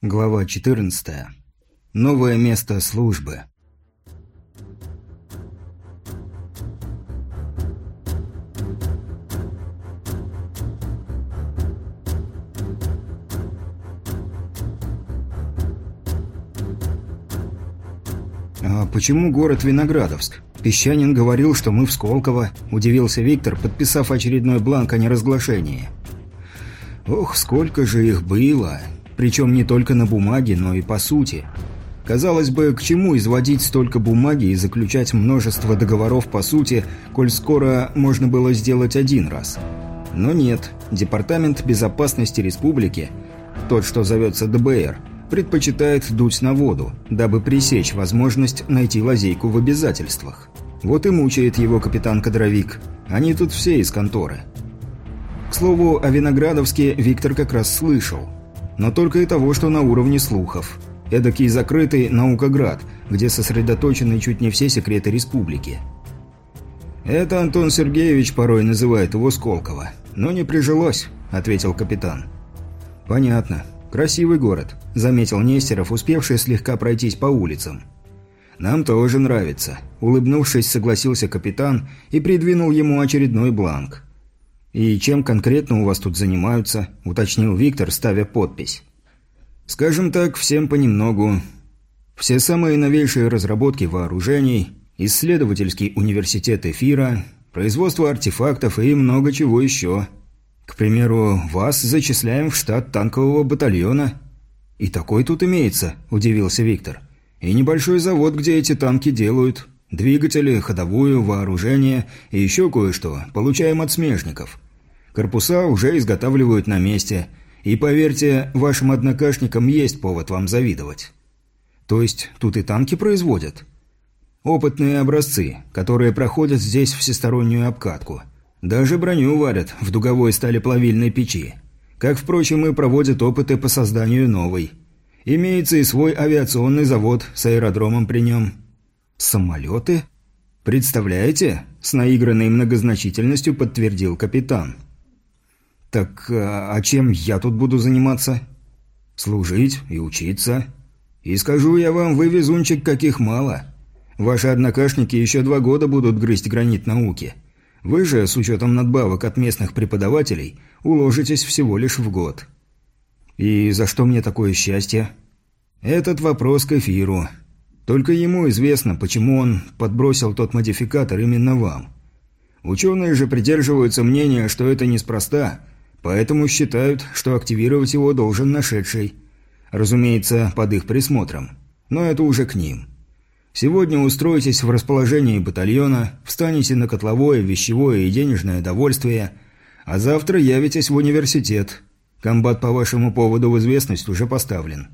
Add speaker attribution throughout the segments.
Speaker 1: Глава 14. Новое место службы. «А почему город Виноградовск? Песчанин говорил, что мы в Сколково», – удивился Виктор, подписав очередной бланк о неразглашении. «Ох, сколько же их было! Причем не только на бумаге, но и по сути. Казалось бы, к чему изводить столько бумаги и заключать множество договоров по сути, коль скоро можно было сделать один раз. Но нет, Департамент безопасности республики, тот, что зовется ДБР, предпочитает дуть на воду, дабы пресечь возможность найти лазейку в обязательствах. Вот и мучает его капитан-кадровик. Они тут все из конторы. К слову, о Виноградовске Виктор как раз слышал – но только и того, что на уровне слухов. Эдакий закрытый наукоград, где сосредоточены чуть не все секреты республики. «Это Антон Сергеевич порой называет его Сколково. Но не прижилось», — ответил капитан. «Понятно. Красивый город», — заметил Нестеров, успевший слегка пройтись по улицам. «Нам тоже нравится», — улыбнувшись, согласился капитан и придвинул ему очередной бланк. «И чем конкретно у вас тут занимаются?» – уточнил Виктор, ставя подпись. «Скажем так, всем понемногу. Все самые новейшие разработки вооружений, исследовательский университет эфира, производство артефактов и много чего еще. К примеру, вас зачисляем в штат танкового батальона». «И такой тут имеется», – удивился Виктор. «И небольшой завод, где эти танки делают». Двигатели, ходовую, вооружение и еще кое-что получаем от смежников. Корпуса уже изготавливают на месте. И поверьте, вашим однокашникам есть повод вам завидовать. То есть тут и танки производят? Опытные образцы, которые проходят здесь всестороннюю обкатку. Даже броню варят в дуговой сталеплавильной печи. Как, впрочем, и проводят опыты по созданию новой. Имеется и свой авиационный завод с аэродромом при нем – «Самолеты?» «Представляете?» – с наигранной многозначительностью подтвердил капитан. «Так а, а чем я тут буду заниматься?» «Служить и учиться. И скажу я вам, вы везунчик каких мало. Ваши однокашники еще два года будут грызть гранит науки. Вы же, с учетом надбавок от местных преподавателей, уложитесь всего лишь в год». «И за что мне такое счастье?» «Этот вопрос к эфиру. Только ему известно, почему он подбросил тот модификатор именно вам. Ученые же придерживаются мнения, что это неспроста, поэтому считают, что активировать его должен нашедший. Разумеется, под их присмотром. Но это уже к ним. Сегодня устроитесь в расположении батальона, встанете на котловое, вещевое и денежное довольствие, а завтра явитесь в университет. Комбат по вашему поводу в известность уже поставлен.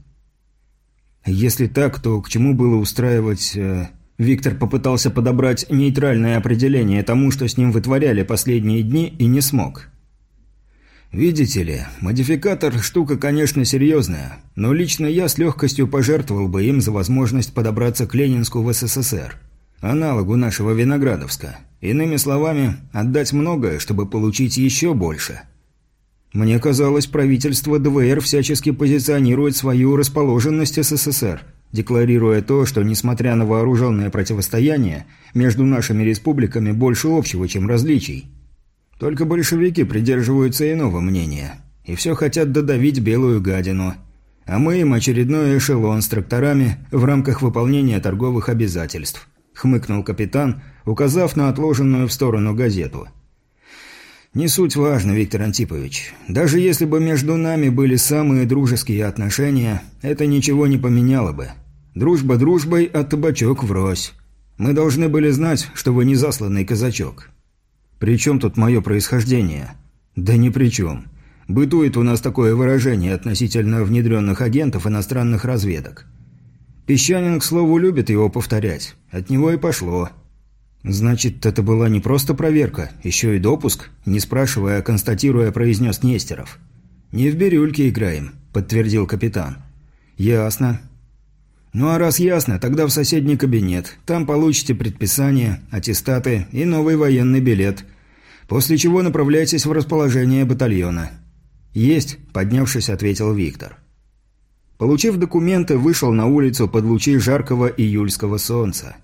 Speaker 1: Если так, то к чему было устраивать... Э, Виктор попытался подобрать нейтральное определение тому, что с ним вытворяли последние дни, и не смог. Видите ли, модификатор – штука, конечно, серьезная, но лично я с легкостью пожертвовал бы им за возможность подобраться к Ленинску в СССР, аналогу нашего Виноградовска. Иными словами, отдать многое, чтобы получить еще больше – мне казалось, правительство ДВР всячески позиционирует свою расположенность СССР, декларируя то, что, несмотря на вооруженное противостояние, между нашими республиками больше общего, чем различий. Только большевики придерживаются иного мнения, и все хотят додавить белую гадину. А мы им очередной эшелон с тракторами в рамках выполнения торговых обязательств, хмыкнул капитан, указав на отложенную в сторону газету – «Не суть важно, Виктор Антипович. Даже если бы между нами были самые дружеские отношения, это ничего не поменяло бы. Дружба дружбой, а табачок врозь. Мы должны были знать, что вы не засланный казачок». «При чем тут мое происхождение?» «Да ни при чем. Бытует у нас такое выражение относительно внедренных агентов иностранных разведок. Песчанин, к слову, любит его повторять. От него и пошло». «Значит, это была не просто проверка, еще и допуск?» Не спрашивая, а констатируя, произнес Нестеров. «Не в бирюльке играем», – подтвердил капитан. «Ясно». «Ну а раз ясно, тогда в соседний кабинет. Там получите предписание, аттестаты и новый военный билет. После чего направляйтесь в расположение батальона». «Есть», – поднявшись, ответил Виктор. Получив документы, вышел на улицу под лучи жаркого июльского солнца.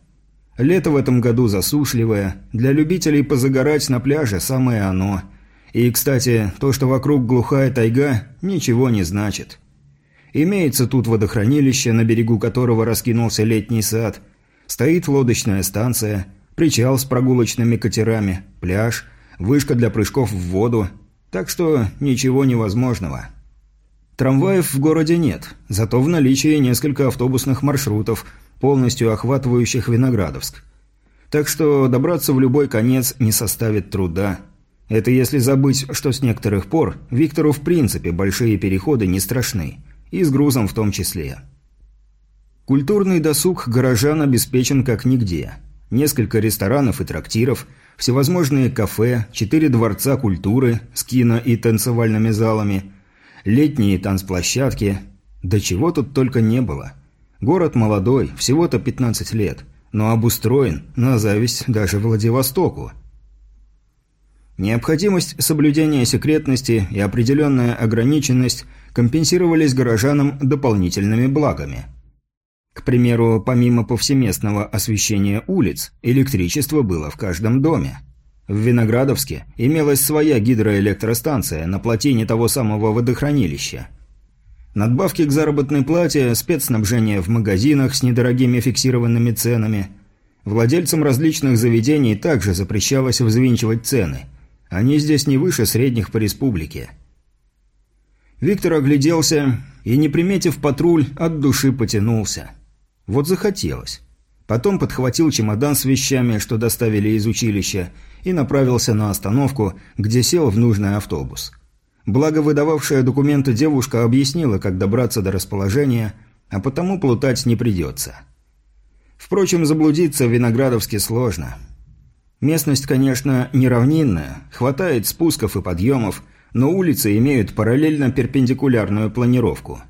Speaker 1: Лето в этом году засушливое, для любителей позагорать на пляже самое оно. И, кстати, то, что вокруг глухая тайга, ничего не значит. Имеется тут водохранилище, на берегу которого раскинулся летний сад, стоит лодочная станция, причал с прогулочными катерами, пляж, вышка для прыжков в воду, так что ничего невозможного. Трамваев в городе нет, зато в наличии несколько автобусных маршрутов, полностью охватывающих Виноградовск. Так что добраться в любой конец не составит труда. Это если забыть, что с некоторых пор Виктору в принципе большие переходы не страшны, и с грузом в том числе. Культурный досуг горожан обеспечен как нигде. Несколько ресторанов и трактиров, всевозможные кафе, четыре дворца культуры с кино и танцевальными залами, летние танцплощадки, да чего тут только не было – Город молодой, всего-то 15 лет, но обустроен на зависть даже Владивостоку. Необходимость соблюдения секретности и определенная ограниченность компенсировались горожанам дополнительными благами. К примеру, помимо повсеместного освещения улиц, электричество было в каждом доме. В Виноградовске имелась своя гидроэлектростанция на плотине того самого водохранилища – Надбавки к заработной плате, спецснабжение в магазинах с недорогими фиксированными ценами. Владельцам различных заведений также запрещалось взвинчивать цены. Они здесь не выше средних по республике. Виктор огляделся и, не приметив патруль, от души потянулся. Вот захотелось. Потом подхватил чемодан с вещами, что доставили из училища, и направился на остановку, где сел в нужный автобус. Благо, выдававшая документы девушка объяснила, как добраться до расположения, а потому плутать не придется. Впрочем, заблудиться в Виноградовске сложно. Местность, конечно, не равнинная, хватает спусков и подъемов, но улицы имеют параллельно перпендикулярную планировку.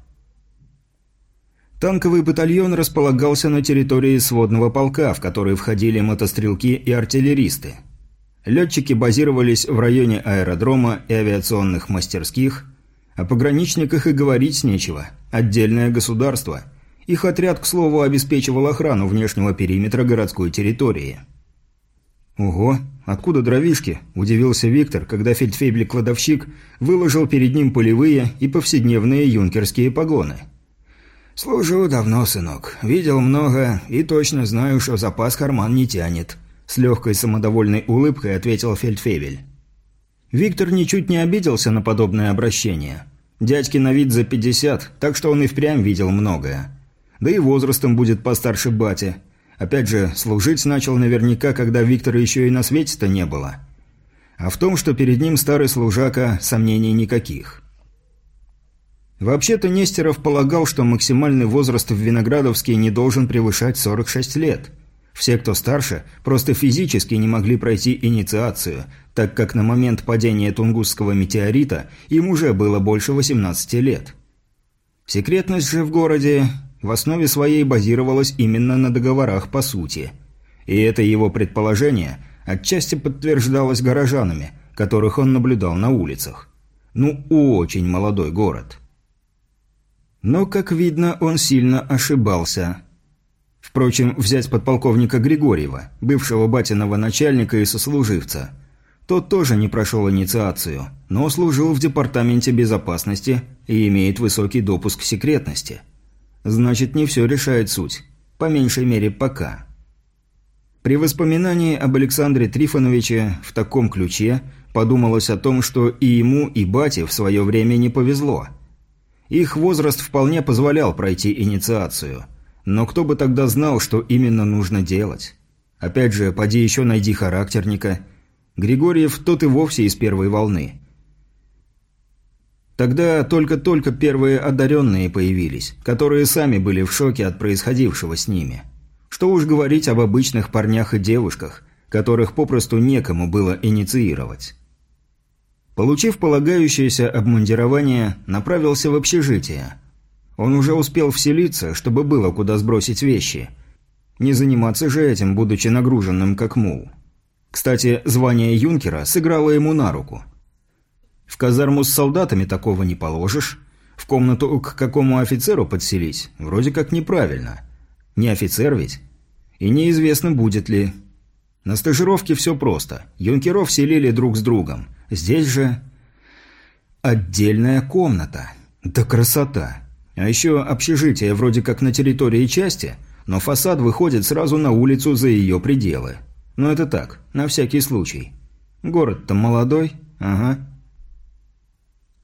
Speaker 1: Танковый батальон располагался на территории сводного полка, в который входили мотострелки и артиллеристы – Летчики базировались в районе аэродрома и авиационных мастерских. О пограничниках и говорить нечего. Отдельное государство. Их отряд, к слову, обеспечивал охрану внешнего периметра городской территории. «Ого, откуда дровишки?» – удивился Виктор, когда фельдфебель-кладовщик выложил перед ним полевые и повседневные юнкерские погоны. «Служу давно, сынок. Видел много и точно знаю, что запас карман не тянет», с легкой самодовольной улыбкой ответил Фельдфебель. Виктор ничуть не обиделся на подобное обращение. Дядьке на вид за 50, так что он и впрямь видел многое. Да и возрастом будет постарше бати. Опять же, служить начал наверняка, когда Виктора еще и на свете-то не было. А в том, что перед ним старый служака, сомнений никаких. Вообще-то Нестеров полагал, что максимальный возраст в Виноградовске не должен превышать 46 лет – все, кто старше, просто физически не могли пройти инициацию, так как на момент падения Тунгусского метеорита им уже было больше 18 лет. Секретность же в городе в основе своей базировалась именно на договорах по сути. И это его предположение отчасти подтверждалось горожанами, которых он наблюдал на улицах. Ну, очень молодой город. Но, как видно, он сильно ошибался – Впрочем, взять подполковника Григорьева, бывшего батиного начальника и сослуживца. Тот тоже не прошел инициацию, но служил в департаменте безопасности и имеет высокий допуск секретности. Значит, не все решает суть. По меньшей мере, пока. При воспоминании об Александре Трифоновиче в таком ключе подумалось о том, что и ему, и бате в свое время не повезло. Их возраст вполне позволял пройти инициацию – но кто бы тогда знал, что именно нужно делать? Опять же, поди еще найди характерника. Григорьев тот и вовсе из первой волны. Тогда только-только первые одаренные появились, которые сами были в шоке от происходившего с ними. Что уж говорить об обычных парнях и девушках, которых попросту некому было инициировать. Получив полагающееся обмундирование, направился в общежитие – он уже успел вселиться, чтобы было куда сбросить вещи. Не заниматься же этим, будучи нагруженным как мул. Кстати, звание юнкера сыграло ему на руку. В казарму с солдатами такого не положишь. В комнату к какому офицеру подселить? Вроде как неправильно. Не офицер ведь? И неизвестно, будет ли. На стажировке все просто. Юнкеров селили друг с другом. Здесь же... Отдельная комната. Да красота. А еще общежитие вроде как на территории части, но фасад выходит сразу на улицу за ее пределы. Но это так, на всякий случай. Город-то молодой, ага.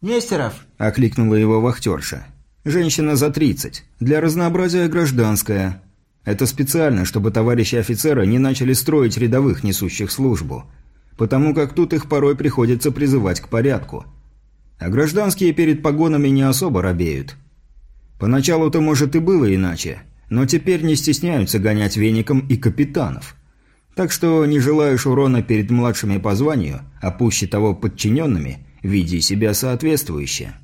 Speaker 2: «Нестеров!»
Speaker 1: – окликнула его вахтерша. «Женщина за тридцать. Для разнообразия гражданская. Это специально, чтобы товарищи офицера не начали строить рядовых, несущих службу. Потому как тут их порой приходится призывать к порядку. А гражданские перед погонами не особо робеют. Поначалу-то, может, и было иначе, но теперь не стесняются гонять веником и капитанов. Так что не желаешь урона перед младшими по званию, а пуще того подчиненными, веди себя соответствующе.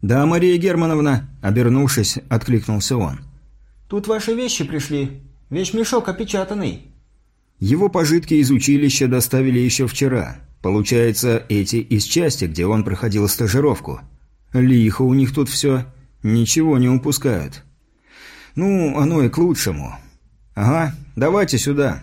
Speaker 1: «Да, Мария Германовна», — обернувшись, откликнулся он.
Speaker 2: Тут ваши вещи пришли. Вещмешок опечатанный».
Speaker 1: Его пожитки из училища доставили еще вчера. Получается, эти из части, где он проходил стажировку. Лихо у них тут все. Ничего не упускают. Ну, оно и к лучшему. Ага, давайте сюда.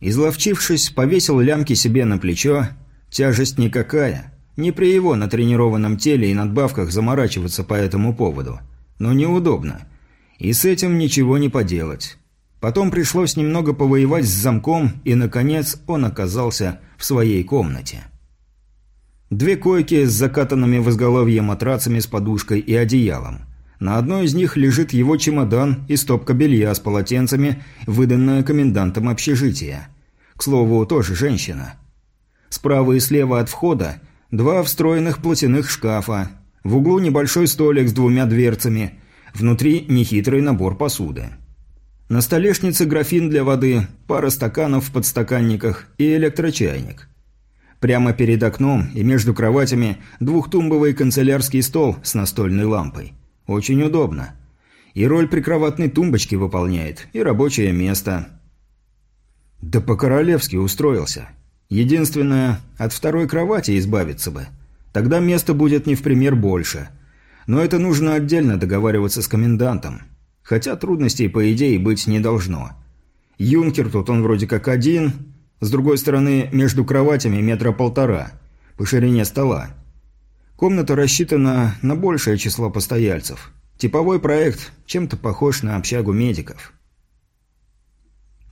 Speaker 1: Изловчившись, повесил лямки себе на плечо. Тяжесть никакая. Не при его натренированном теле и надбавках заморачиваться по этому поводу. Но неудобно. И с этим ничего не поделать. Потом пришлось немного повоевать с замком, и, наконец, он оказался в своей комнате. Две койки с закатанными в изголовье матрацами с подушкой и одеялом. На одной из них лежит его чемодан и стопка белья с полотенцами, выданная комендантом общежития. К слову, тоже женщина. Справа и слева от входа два встроенных платяных шкафа. В углу небольшой столик с двумя дверцами – Внутри нехитрый набор посуды. На столешнице графин для воды, пара стаканов в подстаканниках и электрочайник. Прямо перед окном и между кроватями двухтумбовый канцелярский стол с настольной лампой. Очень удобно. И роль прикроватной тумбочки выполняет, и рабочее место. Да по-королевски устроился. Единственное, от второй кровати избавиться бы. Тогда места будет не в пример больше – но это нужно отдельно договариваться с комендантом. Хотя трудностей, по идее, быть не должно. Юнкер тут он вроде как один, с другой стороны, между кроватями метра полтора, по ширине стола. Комната рассчитана на большее число постояльцев. Типовой проект, чем-то похож на общагу медиков.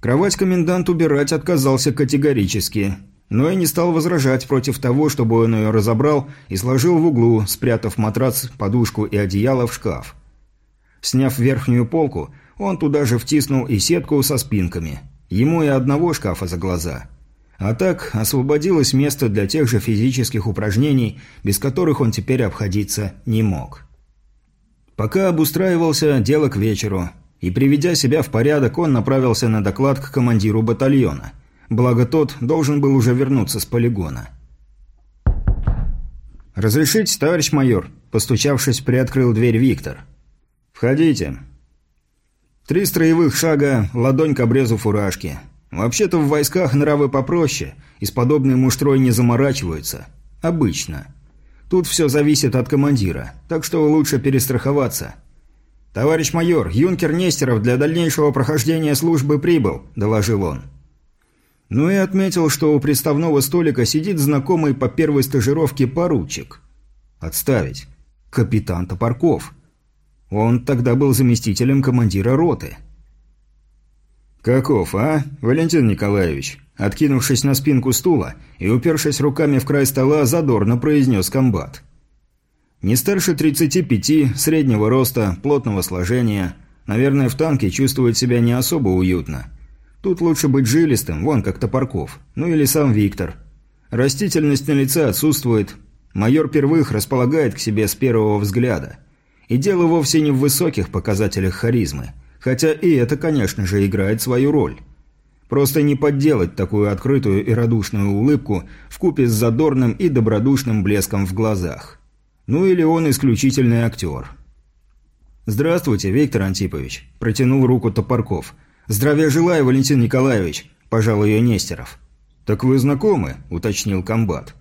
Speaker 1: Кровать комендант убирать отказался категорически – но и не стал возражать против того, чтобы он ее разобрал и сложил в углу, спрятав матрац, подушку и одеяло в шкаф. Сняв верхнюю полку, он туда же втиснул и сетку со спинками. Ему и одного шкафа за глаза. А так освободилось место для тех же физических упражнений, без которых он теперь обходиться не мог. Пока обустраивался, дело к вечеру. И приведя себя в порядок, он направился на доклад к командиру батальона – Благо тот должен был уже вернуться с полигона. «Разрешите, товарищ майор?» Постучавшись, приоткрыл дверь Виктор. «Входите». Три строевых шага, ладонь к обрезу фуражки. Вообще-то в войсках нравы попроще, и с подобной муштрой не заморачиваются. Обычно. Тут все зависит от командира, так что лучше перестраховаться. «Товарищ майор, юнкер Нестеров для дальнейшего прохождения службы прибыл», – доложил он. Ну и отметил, что у приставного столика сидит знакомый по первой стажировке поручик. Отставить. Капитан Топорков. Он тогда был заместителем командира роты. «Каков, а, Валентин Николаевич?» Откинувшись на спинку стула и упершись руками в край стола, задорно произнес комбат. «Не старше 35, среднего роста, плотного сложения. Наверное, в танке чувствует себя не особо уютно. Тут лучше быть жилистым, вон как Топорков. Ну или сам Виктор. Растительность на лице отсутствует. Майор Первых располагает к себе с первого взгляда. И дело вовсе не в высоких показателях харизмы. Хотя и это, конечно же, играет свою роль. Просто не подделать такую открытую и радушную улыбку в купе с задорным и добродушным блеском в глазах. Ну или он исключительный актер. «Здравствуйте, Виктор Антипович», – протянул руку Топорков – «Здравия желаю, Валентин Николаевич», – пожал ее Нестеров. «Так вы знакомы?» – уточнил комбат.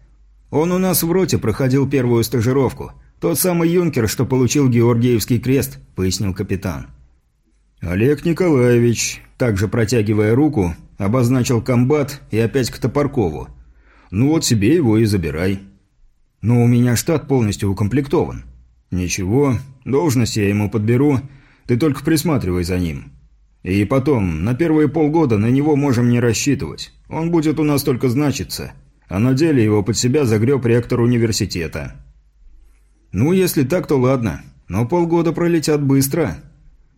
Speaker 1: «Он у нас в роте проходил первую стажировку. Тот самый юнкер, что получил Георгиевский крест», — пояснил капитан. Олег Николаевич, также протягивая руку, обозначил комбат и опять к Топоркову. «Ну вот себе его и забирай». «Но у меня штат полностью укомплектован». «Ничего, должность я ему подберу, ты только присматривай за ним. И потом, на первые полгода на него можем не рассчитывать. Он будет у нас только значиться, а на деле его под себя загреб ректор университета». «Ну, если так, то ладно, но полгода пролетят быстро».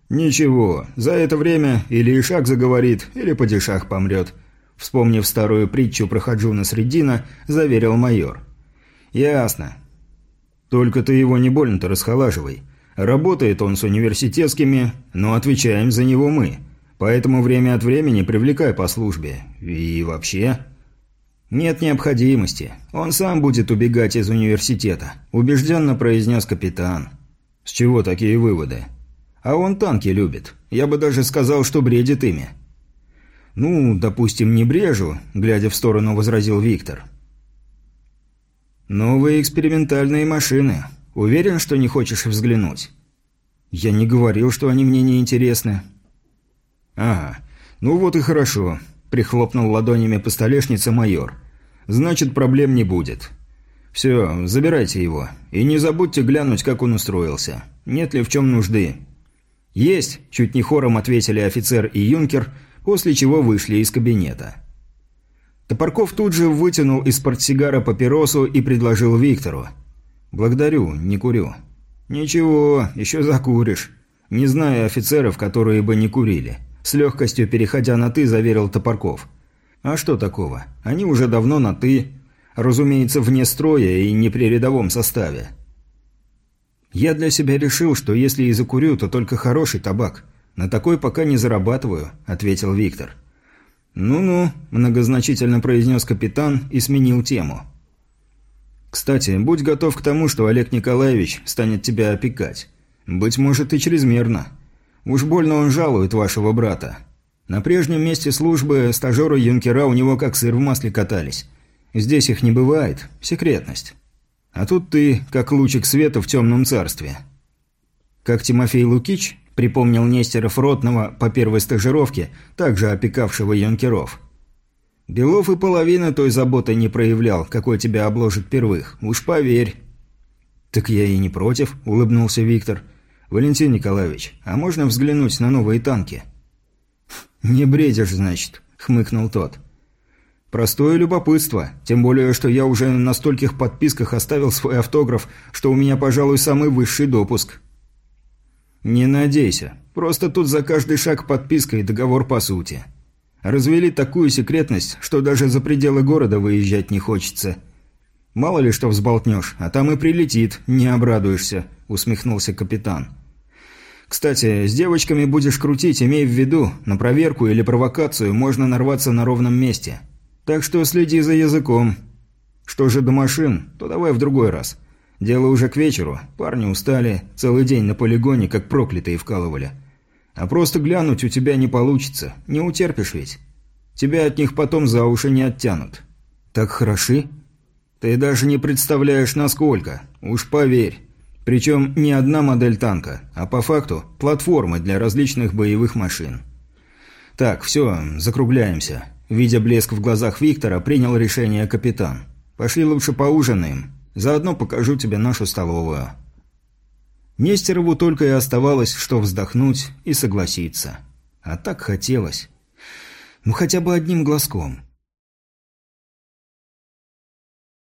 Speaker 1: «Ничего, за это время или Ишак заговорит, или падишах помрет», вспомнив старую притчу про Хаджуна Средина, заверил майор. «Ясно. Только ты его не больно-то расхолаживай. Работает он с университетскими, но отвечаем за него мы. Поэтому время от времени привлекай по службе. И вообще...» «Нет необходимости. Он сам будет убегать из университета», – убежденно произнес капитан. «С чего такие выводы?» «А он танки любит. Я бы даже сказал, что бредит ими». «Ну, допустим, не брежу», – глядя в сторону, возразил Виктор. «Новые экспериментальные машины. Уверен, что не хочешь взглянуть?» «Я не говорил, что они мне не интересны». «Ага. Ну вот и хорошо. Прихлопнул ладонями по столешнице майор. «Значит, проблем не будет. Все, забирайте его. И не забудьте глянуть, как он устроился. Нет ли в чем нужды?» «Есть!» – чуть не хором ответили офицер и юнкер, после чего вышли из кабинета. Топорков тут же вытянул из портсигара папиросу и предложил Виктору. «Благодарю, не курю». «Ничего, еще закуришь. Не знаю офицеров, которые бы не курили». С легкостью переходя на «ты», заверил Топорков. «А что такого? Они уже давно на «ты». Разумеется, вне строя и не при рядовом составе». «Я для себя решил, что если и закурю, то только хороший табак. На такой пока не зарабатываю», — ответил Виктор. «Ну-ну», — многозначительно произнес капитан и сменил тему. «Кстати, будь готов к тому, что Олег Николаевич станет тебя опекать. Быть может, и чрезмерно. Уж больно он жалует вашего брата. На прежнем месте службы стажеры-юнкера у него как сыр в масле катались. Здесь их не бывает. Секретность. А тут ты, как лучик света в темном царстве. Как Тимофей Лукич припомнил Нестеров Ротного по первой стажировке, также опекавшего юнкеров. Белов и половина той заботы не проявлял, какой тебя обложит первых. Уж поверь. «Так я и не против», — улыбнулся Виктор. «Валентин Николаевич, а можно взглянуть на новые танки?» «Не бредишь, значит», — хмыкнул тот. «Простое любопытство, тем более, что я уже на стольких подписках оставил свой автограф, что у меня, пожалуй, самый высший допуск». «Не надейся. Просто тут за каждый шаг подписка и договор по сути. Развели такую секретность, что даже за пределы города выезжать не хочется. Мало ли что взболтнешь, а там и прилетит, не обрадуешься», — усмехнулся капитан. Кстати, с девочками будешь крутить, имей в виду, на проверку или провокацию можно нарваться на ровном месте. Так что следи за языком. Что же до машин, то давай в другой раз. Дело уже к вечеру, парни устали, целый день на полигоне, как проклятые вкалывали. А просто глянуть у тебя не получится, не утерпишь ведь. Тебя от них потом за уши не оттянут. Так хороши? Ты даже не представляешь, насколько. Уж поверь. Причем не одна модель танка, а по факту платформы для различных боевых машин. Так, все, закругляемся. Видя блеск в глазах Виктора, принял решение капитан. Пошли лучше поужинаем. Заодно покажу тебе нашу столовую. Нестерову только и оставалось, что вздохнуть и согласиться. А так хотелось. Ну хотя бы одним глазком.